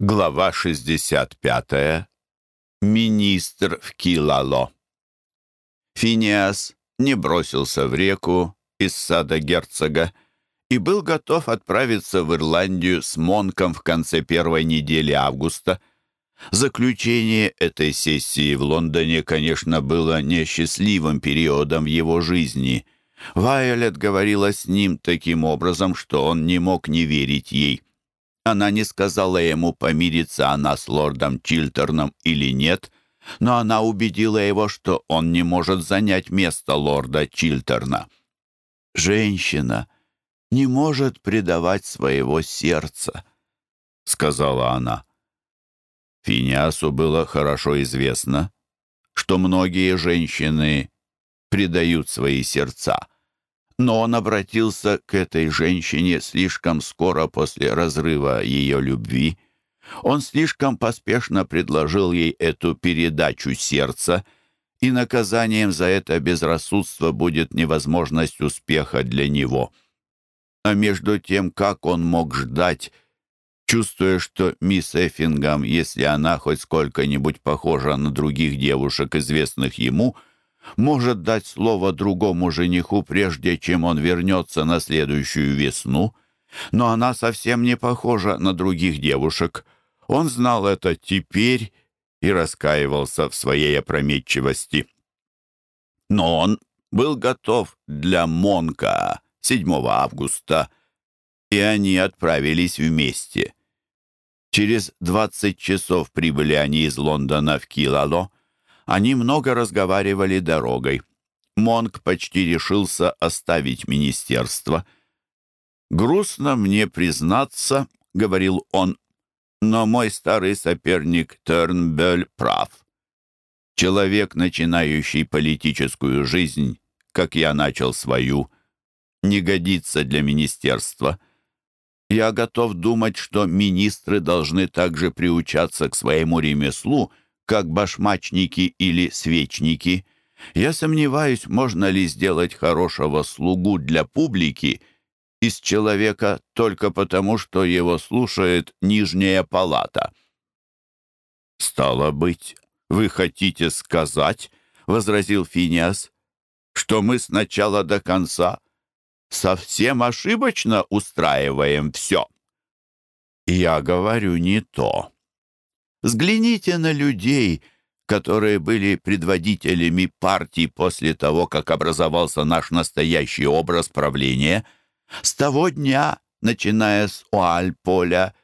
Глава 65. Министр в Килало. Финиас не бросился в реку из сада герцога и был готов отправиться в Ирландию с Монком в конце первой недели августа. Заключение этой сессии в Лондоне, конечно, было несчастливым периодом его жизни. Вайолет говорила с ним таким образом, что он не мог не верить ей. Она не сказала ему, помирится она с лордом Чилтерном или нет, но она убедила его, что он не может занять место лорда Чилтерна. «Женщина не может предавать своего сердца», — сказала она. Финиасу было хорошо известно, что многие женщины предают свои сердца — но он обратился к этой женщине слишком скоро после разрыва ее любви. Он слишком поспешно предложил ей эту передачу сердца, и наказанием за это безрассудство будет невозможность успеха для него. А между тем, как он мог ждать, чувствуя, что мисс Эффингам, если она хоть сколько-нибудь похожа на других девушек, известных ему, — может дать слово другому жениху, прежде чем он вернется на следующую весну, но она совсем не похожа на других девушек. Он знал это теперь и раскаивался в своей опрометчивости. Но он был готов для Монка 7 августа, и они отправились вместе. Через 20 часов прибыли они из Лондона в Килало, они много разговаривали дорогой. Монк почти решился оставить министерство. «Грустно мне признаться», — говорил он, «но мой старый соперник Тернбель прав. Человек, начинающий политическую жизнь, как я начал свою, не годится для министерства». Я готов думать, что министры должны также приучаться к своему ремеслу — как башмачники или свечники. Я сомневаюсь, можно ли сделать хорошего слугу для публики из человека только потому, что его слушает нижняя палата. «Стало быть, вы хотите сказать, — возразил Финиас, — что мы с начала до конца совсем ошибочно устраиваем все?» «Я говорю не то», Взгляните на людей, которые были предводителями партии после того, как образовался наш настоящий образ правления. С того дня, начиная с Уальполя,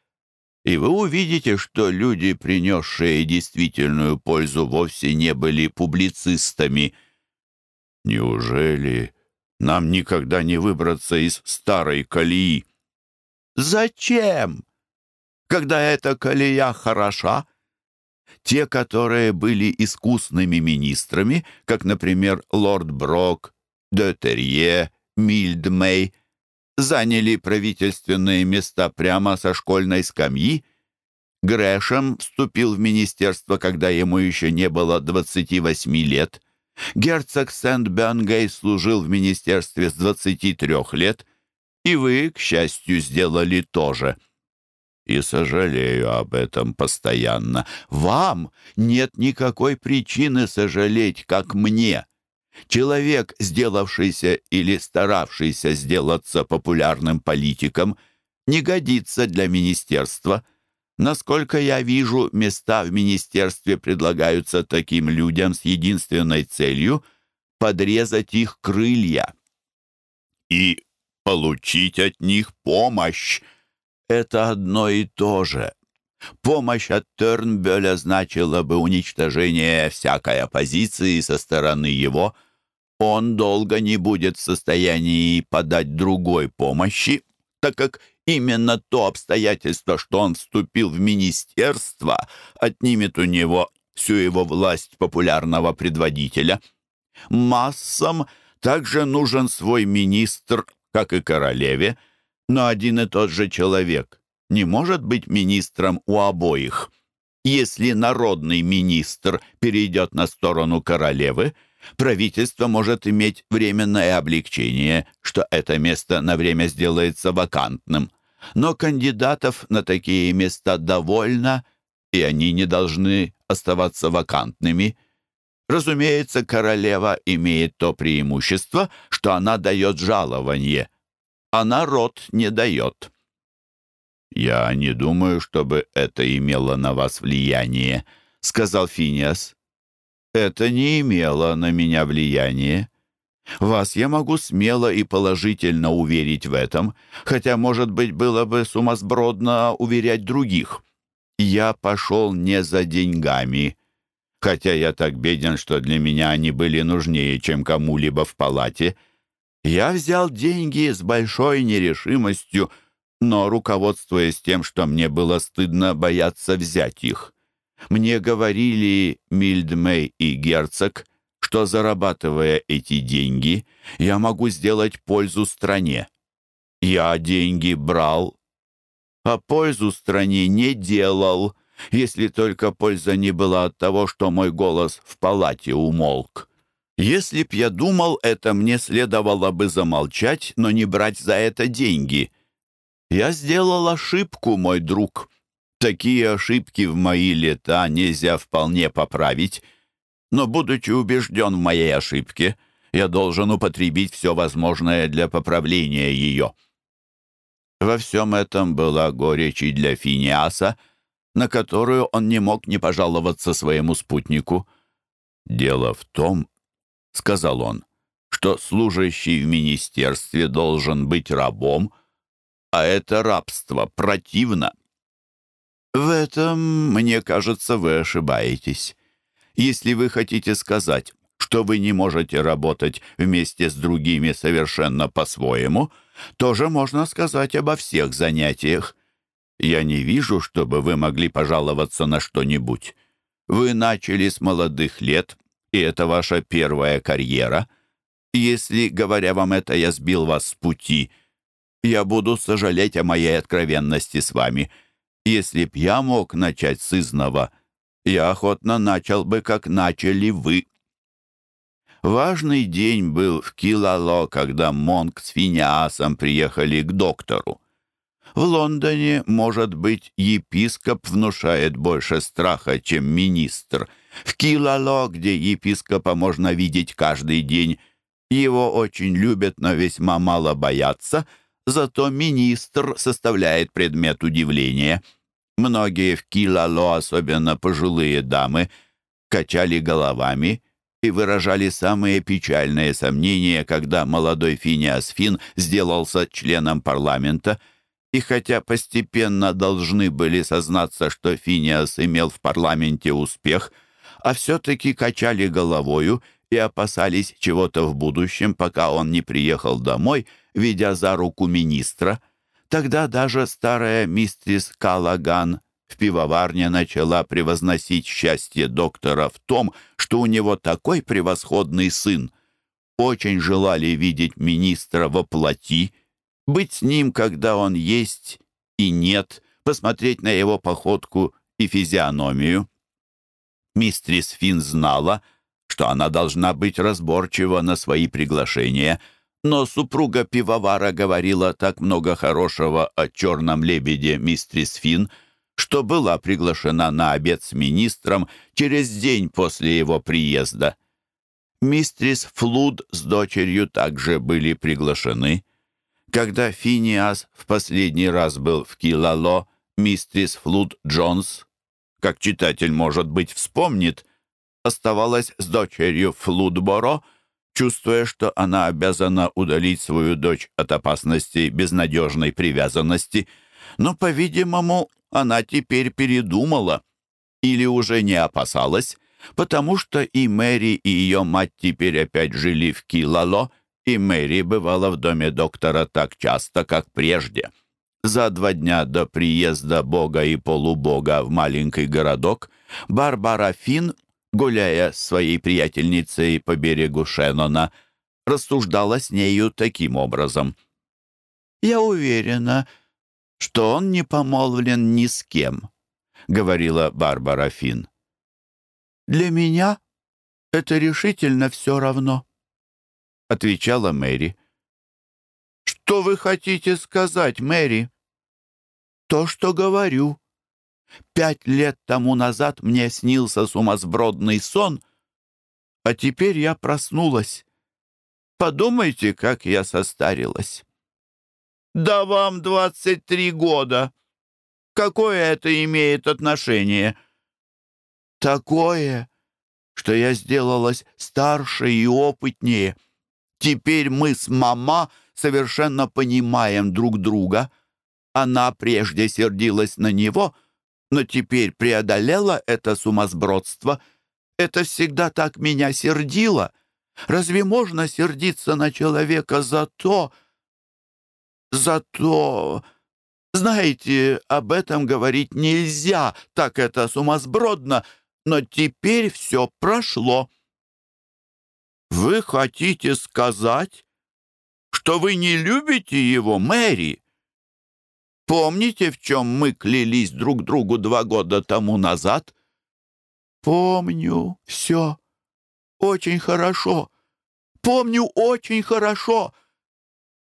и вы увидите, что люди, принесшие действительную пользу, вовсе не были публицистами. Неужели нам никогда не выбраться из старой колеи? Зачем? Когда эта колея хороша. Те, которые были искусными министрами, как, например, лорд Брок, Детерье, Мильдмей, заняли правительственные места прямо со школьной скамьи. Грэшем вступил в министерство, когда ему еще не было 28 лет. Герцог Сент-Бенгей служил в министерстве с 23 лет, и вы, к счастью, сделали то же и сожалею об этом постоянно. Вам нет никакой причины сожалеть, как мне. Человек, сделавшийся или старавшийся сделаться популярным политиком, не годится для министерства. Насколько я вижу, места в министерстве предлагаются таким людям с единственной целью — подрезать их крылья и получить от них помощь, это одно и то же. Помощь от Тернбеля значила бы уничтожение всякой оппозиции со стороны его. Он долго не будет в состоянии подать другой помощи, так как именно то обстоятельство, что он вступил в министерство, отнимет у него всю его власть популярного предводителя. Массам также нужен свой министр, как и королеве, но один и тот же человек не может быть министром у обоих. Если народный министр перейдет на сторону королевы, правительство может иметь временное облегчение, что это место на время сделается вакантным. Но кандидатов на такие места довольно, и они не должны оставаться вакантными. Разумеется, королева имеет то преимущество, что она дает жалование, а народ не дает. «Я не думаю, чтобы это имело на вас влияние», — сказал Финиас. «Это не имело на меня влияния. Вас я могу смело и положительно уверить в этом, хотя, может быть, было бы сумасбродно уверять других. Я пошел не за деньгами, хотя я так беден, что для меня они были нужнее, чем кому-либо в палате. Я взял деньги с большой нерешимостью, но руководствуясь тем, что мне было стыдно бояться взять их. Мне говорили Мильдмей и Герцог, что, зарабатывая эти деньги, я могу сделать пользу стране. Я деньги брал, а пользу стране не делал, если только польза не была от того, что мой голос в палате умолк. Если б я думал это, мне следовало бы замолчать, но не брать за это деньги — я сделал ошибку, мой друг. Такие ошибки в мои лета нельзя вполне поправить. Но, будучи убежден в моей ошибке, я должен употребить все возможное для поправления ее. Во всем этом была горечь и для Финиаса, на которую он не мог не пожаловаться своему спутнику. «Дело в том, — сказал он, — что служащий в министерстве должен быть рабом, — а это рабство противно. В этом, мне кажется, вы ошибаетесь. Если вы хотите сказать, что вы не можете работать вместе с другими совершенно по-своему, тоже можно сказать обо всех занятиях. Я не вижу, чтобы вы могли пожаловаться на что-нибудь. Вы начали с молодых лет, и это ваша первая карьера. Если, говоря вам это, я сбил вас с пути — я буду сожалеть о моей откровенности с вами. Если б я мог начать с изного, я охотно начал бы, как начали вы». Важный день был в Килало, когда Монк с Финиасом приехали к доктору. В Лондоне, может быть, епископ внушает больше страха, чем министр. В Килало, где епископа можно видеть каждый день, его очень любят, но весьма мало боятся — Зато министр составляет предмет удивления. Многие в Килало, особенно пожилые дамы, качали головами и выражали самые печальные сомнения, когда молодой Финиас Фин сделался членом парламента. И хотя постепенно должны были сознаться, что Финиас имел в парламенте успех, а все-таки качали головою и опасались чего-то в будущем, пока он не приехал домой — ведя за руку министра. Тогда даже старая мистрис Калаган в пивоварне начала превозносить счастье доктора в том, что у него такой превосходный сын. Очень желали видеть министра во плоти, быть с ним, когда он есть и нет, посмотреть на его походку и физиономию. Мистрис Фин знала, что она должна быть разборчива на свои приглашения — но супруга пивовара говорила так много хорошего о черном лебеде мистрис Фин, что была приглашена на обед с министром через день после его приезда. Мистрис Флуд с дочерью также были приглашены. Когда Финиас в последний раз был в Килало, мистрис Флуд Джонс, как читатель, может быть, вспомнит, оставалась с дочерью Флудборо — чувствуя, что она обязана удалить свою дочь от опасности безнадежной привязанности. Но, по-видимому, она теперь передумала или уже не опасалась, потому что и Мэри, и ее мать теперь опять жили в Килало, и Мэри бывала в доме доктора так часто, как прежде. За два дня до приезда Бога и полубога в маленький городок Барбара Финн гуляя с своей приятельницей по берегу Шеннона, рассуждала с нею таким образом. «Я уверена, что он не помолвлен ни с кем», — говорила Барбара Финн. «Для меня это решительно все равно», — отвечала Мэри. «Что вы хотите сказать, Мэри?» То, что говорю. Пять лет тому назад мне снился сумасбродный сон, а теперь я проснулась. Подумайте, как я состарилась. Да вам двадцать три года. Какое это имеет отношение? Такое, что я сделалась старше и опытнее. Теперь мы с мама совершенно понимаем друг друга. Она прежде сердилась на него, но теперь преодолела это сумасбродство. Это всегда так меня сердило. Разве можно сердиться на человека за то, за то... Знаете, об этом говорить нельзя, так это сумасбродно, но теперь все прошло. Вы хотите сказать, что вы не любите его, Мэри? Помните, в чем мы клялись друг другу два года тому назад? Помню все. Очень хорошо. Помню очень хорошо.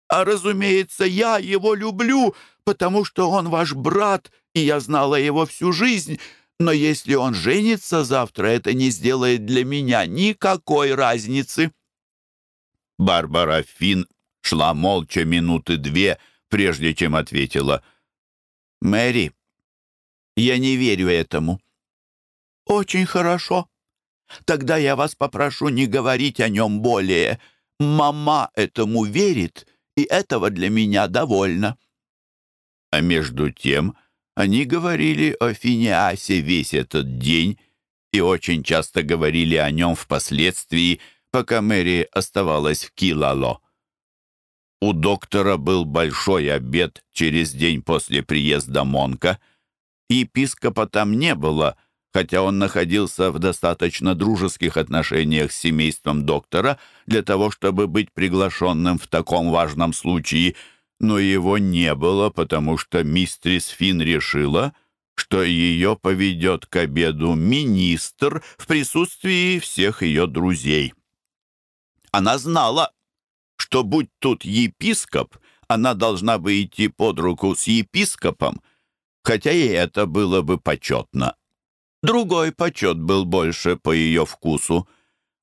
А, разумеется, я его люблю, потому что он ваш брат, и я знала его всю жизнь. Но если он женится завтра, это не сделает для меня никакой разницы». Барбара Финн шла молча минуты две, прежде чем ответила. «Мэри, я не верю этому». «Очень хорошо. Тогда я вас попрошу не говорить о нем более. Мама этому верит, и этого для меня довольно». А между тем они говорили о Финиасе весь этот день и очень часто говорили о нем впоследствии, пока Мэри оставалась в Килало. У доктора был большой обед через день после приезда Монка. Епископа там не было, хотя он находился в достаточно дружеских отношениях с семейством доктора для того, чтобы быть приглашенным в таком важном случае – но его не было, потому что мистрис Фин решила, что ее поведет к обеду министр в присутствии всех ее друзей. Она знала, что будь тут епископ, она должна бы идти под руку с епископом, хотя и это было бы почетно. Другой почет был больше по ее вкусу.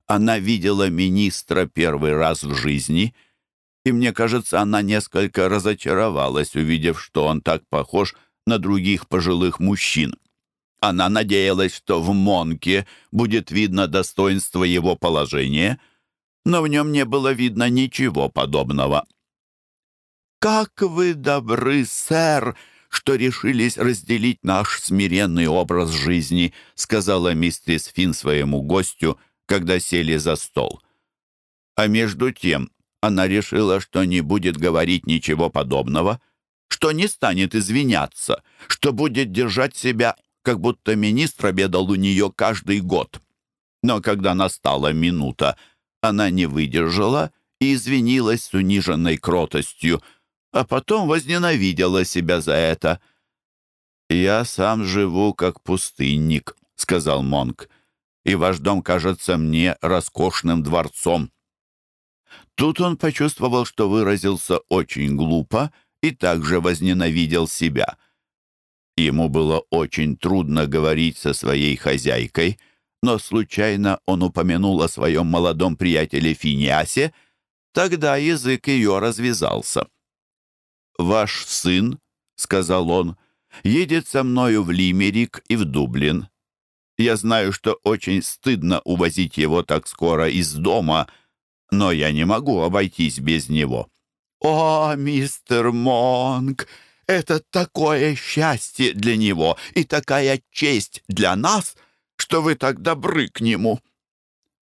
Она видела министра первый раз в жизни — и мне кажется, она несколько разочаровалась, увидев, что он так похож на других пожилых мужчин. Она надеялась, что в Монке будет видно достоинство его положения, но в нем не было видно ничего подобного. «Как вы добры, сэр!» что решились разделить наш смиренный образ жизни», сказала мистерис Фин своему гостю, когда сели за стол. А между тем она решила, что не будет говорить ничего подобного, что не станет извиняться, что будет держать себя, как будто министр обедал у нее каждый год. Но когда настала минута, она не выдержала и извинилась с униженной кротостью, а потом возненавидела себя за это. «Я сам живу как пустынник», — сказал Монк, «и ваш дом кажется мне роскошным дворцом. Тут он почувствовал, что выразился очень глупо и также возненавидел себя. Ему было очень трудно говорить со своей хозяйкой, но случайно он упомянул о своем молодом приятеле Финиасе, тогда язык ее развязался. «Ваш сын, — сказал он, — едет со мною в Лимерик и в Дублин. Я знаю, что очень стыдно увозить его так скоро из дома, — но я не могу обойтись без него». «О, мистер Монк, это такое счастье для него и такая честь для нас, что вы так добры к нему».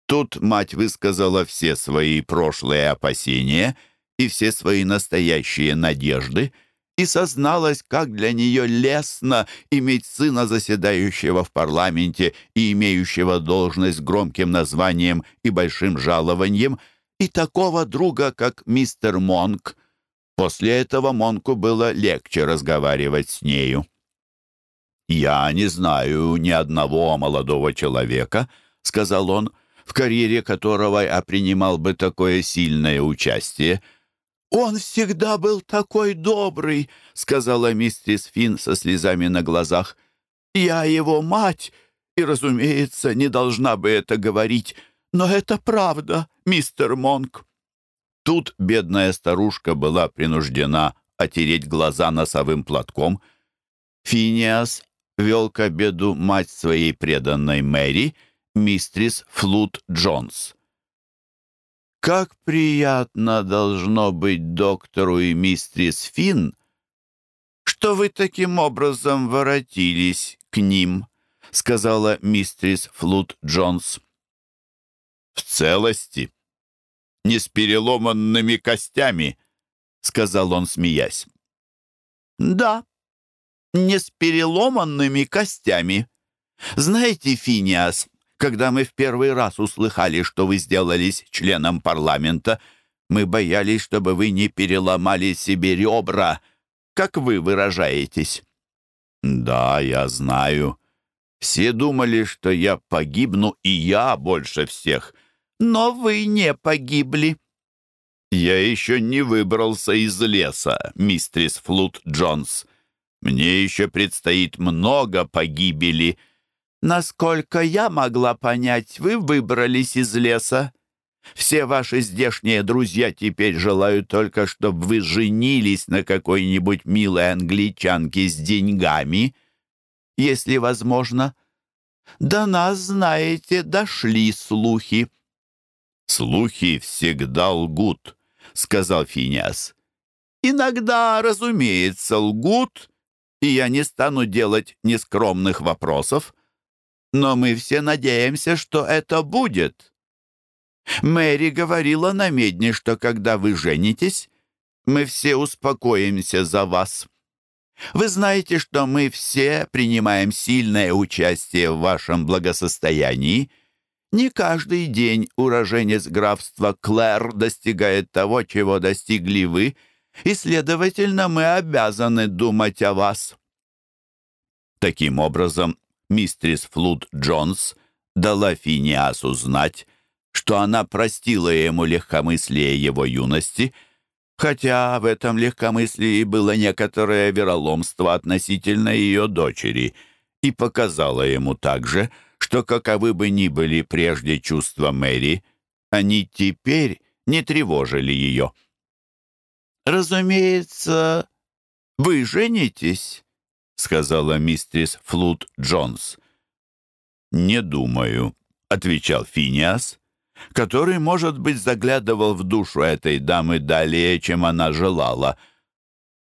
Тут мать высказала все свои прошлые опасения и все свои настоящие надежды, и созналась, как для нее лестно иметь сына, заседающего в парламенте и имеющего должность с громким названием и большим жалованием, и такого друга, как мистер Монк. После этого Монку было легче разговаривать с нею. «Я не знаю ни одного молодого человека», — сказал он, «в карьере которого я принимал бы такое сильное участие. «Он всегда был такой добрый», — сказала миссис Финн со слезами на глазах. «Я его мать, и, разумеется, не должна бы это говорить, но это правда, мистер Монк». Тут бедная старушка была принуждена отереть глаза носовым платком. Финиас вел к обеду мать своей преданной Мэри, мистрис Флут Джонс. «Как приятно должно быть доктору и мистрис Финн, что вы таким образом воротились к ним», сказала мистрис Флут Джонс. «В целости, не с переломанными костями», сказал он, смеясь. «Да, не с переломанными костями. Знаете, Финиас, когда мы в первый раз услыхали, что вы сделались членом парламента, мы боялись, чтобы вы не переломали себе ребра, как вы выражаетесь». «Да, я знаю. Все думали, что я погибну, и я больше всех. Но вы не погибли». «Я еще не выбрался из леса, мистрис Флут Джонс. Мне еще предстоит много погибели». «Насколько я могла понять, вы выбрались из леса. Все ваши здешние друзья теперь желают только, чтобы вы женились на какой-нибудь милой англичанке с деньгами, если возможно. До нас, знаете, дошли слухи». «Слухи всегда лгут», — сказал Финиас. «Иногда, разумеется, лгут, и я не стану делать нескромных вопросов, но мы все надеемся, что это будет. Мэри говорила на медне, что когда вы женитесь, мы все успокоимся за вас. Вы знаете, что мы все принимаем сильное участие в вашем благосостоянии. Не каждый день уроженец графства Клэр достигает того, чего достигли вы — и, следовательно, мы обязаны думать о вас». Таким образом, мистрис Флуд Джонс дала Финиасу знать, что она простила ему легкомыслие его юности, хотя в этом легкомыслии было некоторое вероломство относительно ее дочери, и показала ему также, что каковы бы ни были прежде чувства Мэри, они теперь не тревожили ее. «Разумеется, вы женитесь», — сказала мистерис Флут Джонс. «Не думаю», — отвечал Финиас, который, может быть, заглядывал в душу этой дамы далее, чем она желала.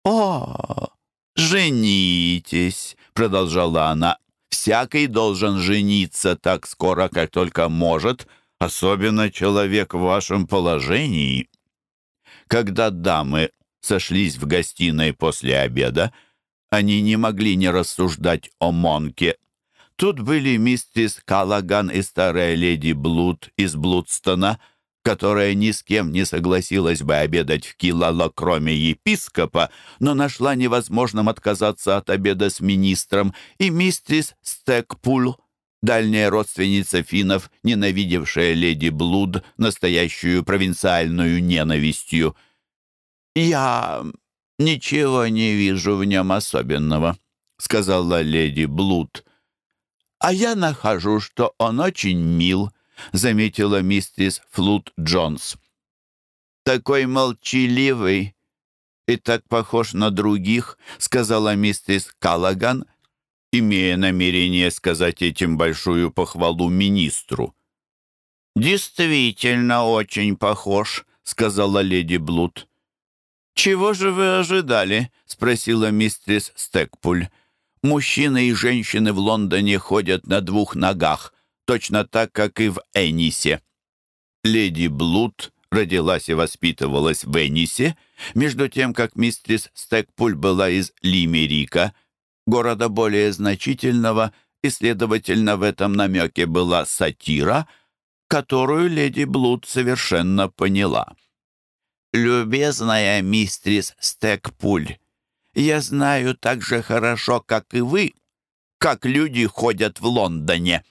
«О, женитесь», — продолжала она, — «всякий должен жениться так скоро, как только может, особенно человек в вашем положении». Когда дамы сошлись в гостиной после обеда, они не могли не рассуждать о Монке. Тут были миссис Каллаган и старая леди Блуд из Блудстона, которая ни с кем не согласилась бы обедать в Килало, кроме епископа, но нашла невозможным отказаться от обеда с министром, и миссис Стекпул, дальняя родственница финнов, ненавидевшая леди Блуд, настоящую провинциальную ненавистью. «Я ничего не вижу в нем особенного», — сказала леди Блуд. «А я нахожу, что он очень мил», — заметила миссис Флут Джонс. «Такой молчаливый и так похож на других», — сказала миссис Каллаган, — имея намерение сказать этим большую похвалу министру. «Действительно очень похож», — сказала леди Блуд. «Чего же вы ожидали?» — спросила мистерис Стекпуль. «Мужчины и женщины в Лондоне ходят на двух ногах, точно так, как и в Энисе». Леди Блуд родилась и воспитывалась в Энисе, между тем, как мистерис Стекпуль была из Лимерика — города более значительного, и, следовательно, в этом намеке была сатира, которую леди Блуд совершенно поняла. «Любезная мистрис Стекпуль, я знаю так же хорошо, как и вы, как люди ходят в Лондоне».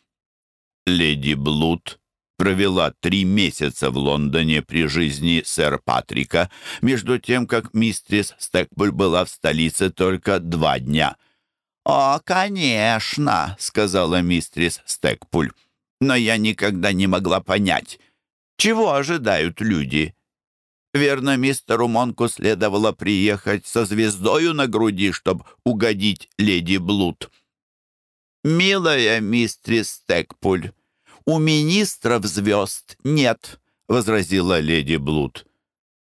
Леди Блуд провела три месяца в Лондоне при жизни сэр Патрика, между тем, как мистрис Стекпуль была в столице только два дня. «О, конечно», — сказала мистрис Стекпуль, «но я никогда не могла понять, чего ожидают люди». Верно, мистеру Монку следовало приехать со звездою на груди, чтобы угодить леди Блуд. «Милая мистрис Стекпуль, у министров звезд нет», — возразила леди Блуд.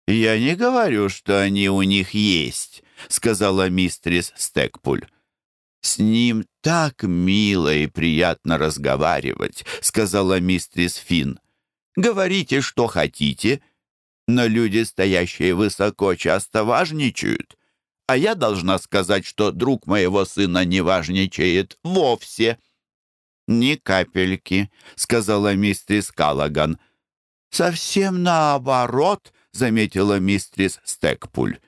«Я не говорю, что они у них есть», — сказала мистрис Стекпуль. «С ним так мило и приятно разговаривать», — сказала мистрис Финн. «Говорите, что хотите, но люди, стоящие высоко, часто важничают. А я должна сказать, что друг моего сына не важничает вовсе». «Ни капельки», — сказала мистрис Каллаган. «Совсем наоборот», — заметила мистрис Стекпуль.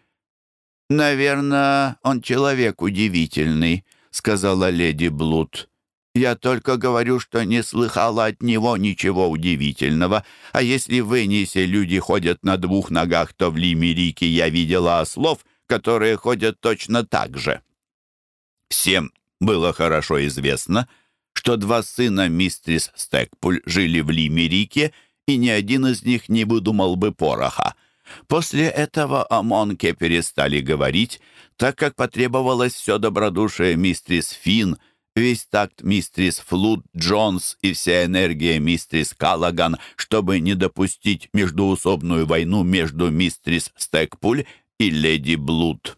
«Наверное, он человек удивительный», — сказала леди Блуд. «Я только говорю, что не слыхала от него ничего удивительного. А если в Энисе люди ходят на двух ногах, то в Лимерике я видела ослов, которые ходят точно так же». Всем было хорошо известно, что два сына мистрис Стекпуль жили в Лимерике, и ни один из них не выдумал бы пороха. После этого о Монке перестали говорить, так как потребовалось все добродушие мистрис Финн, весь такт мистрис Флуд Джонс и вся энергия мистрис Каллаган, чтобы не допустить междуусобную войну между мистрис Стекпуль и леди Блуд.